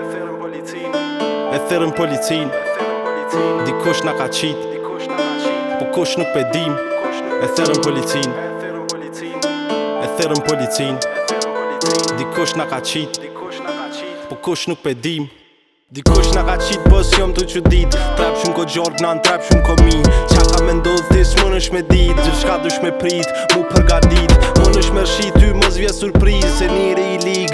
E thirrën policin E thirrën policin Dikush na ka qit Po kush nuk pe dim E thirrën policin E thirrën policin Dikush na ka qit Po kush nuk pe dim Dikush na ka qit po s'jom tu çudit Trap shumë ko gjarpna trap shumë ko min Qa ka me ndodh ti s'munesh me dit Gjithçka dush me prit mu përgatit Munesh me rrshit ty mos vje surpriz Se njeri i lig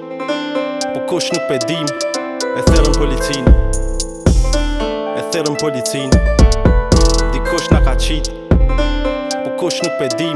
Po kush nuk pe dim E thirrën policin E thirrën policin Dikush na ka qit Po kush nuk pe dim